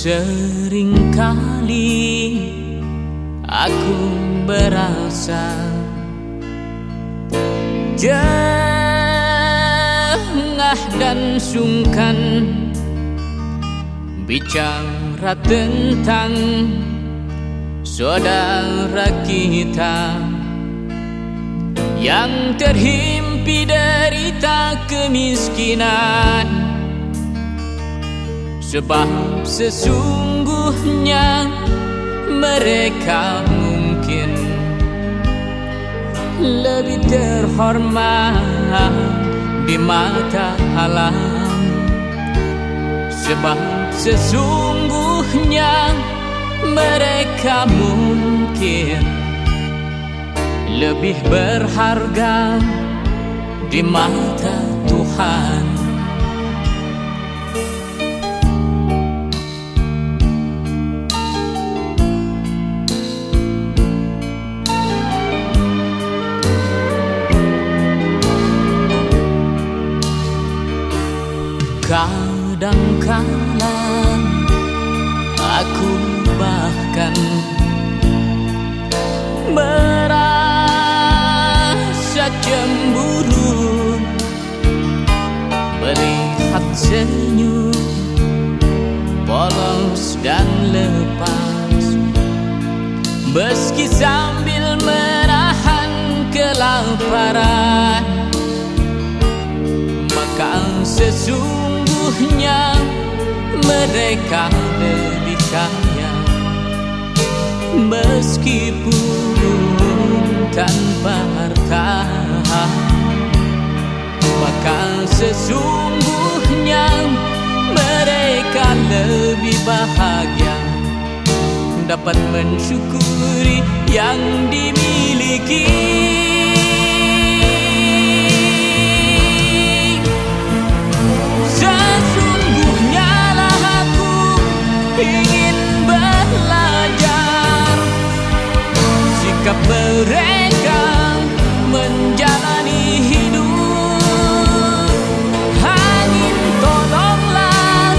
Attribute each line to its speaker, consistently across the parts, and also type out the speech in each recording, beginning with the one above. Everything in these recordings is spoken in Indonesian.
Speaker 1: Seringkali aku berasa Jengah dan sungkan Bicara tentang saudara kita Yang terhimpi derita kemiskinan Sebab sesungguhnya mereka mungkin lebih terhormat di mata alam. Sebab sesungguhnya mereka mungkin lebih berharga di mata Tuhan Kadangkala aku bahkan merasa cemburu melihat senyum polos dan lepas. Meski sambil menahan kelaparan maka sesungguhnya sesungguhnya mereka lebih kaya Meskipun tanpa harta Maka sesungguhnya mereka lebih bahagia. Dapat mensyukuri yang dimiliki mereka menjalani hidup. Angin tolonglah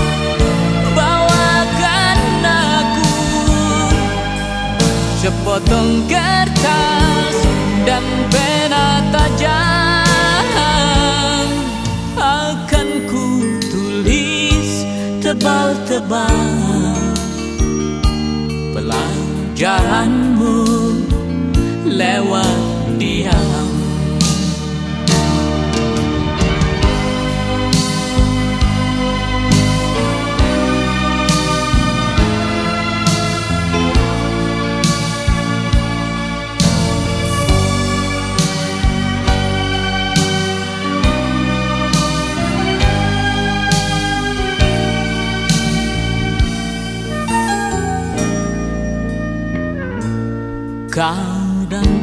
Speaker 1: bawakan aku. Sepotong kertas dan pena tajam Akan ku tulis tebal-tebal. Pelajaranmu lewat diam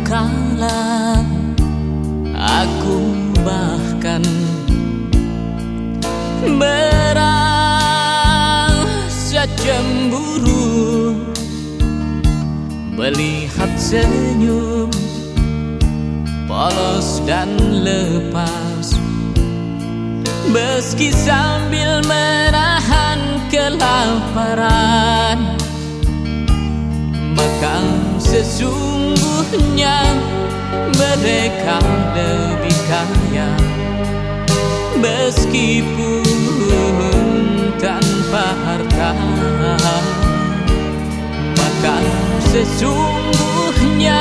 Speaker 1: kala aku bahkan merasa cemburu melihat senyum polos dan lepas. Meski sambil menahan kelaparan maka sesungguhnya mereka lebih kaya. Meskipun tanpa harta maka sesungguhnya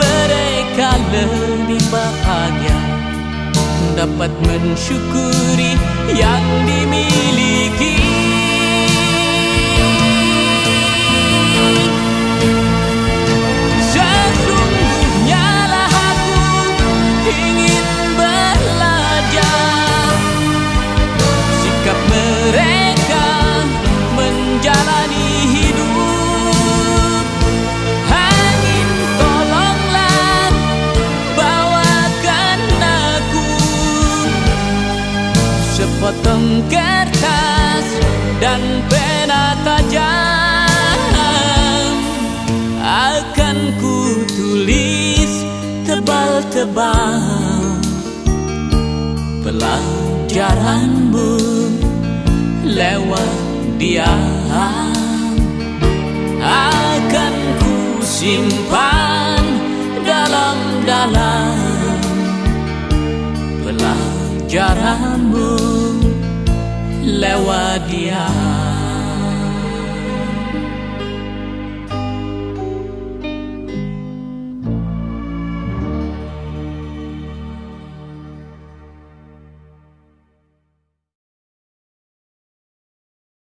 Speaker 1: mereka lebih bahagia. Dapat mensyukuri yang dimiliki tebal-tebal pelajaranmu lewat diam Akan ku simpan dalam-dalam. Pelajaranmu lewat dia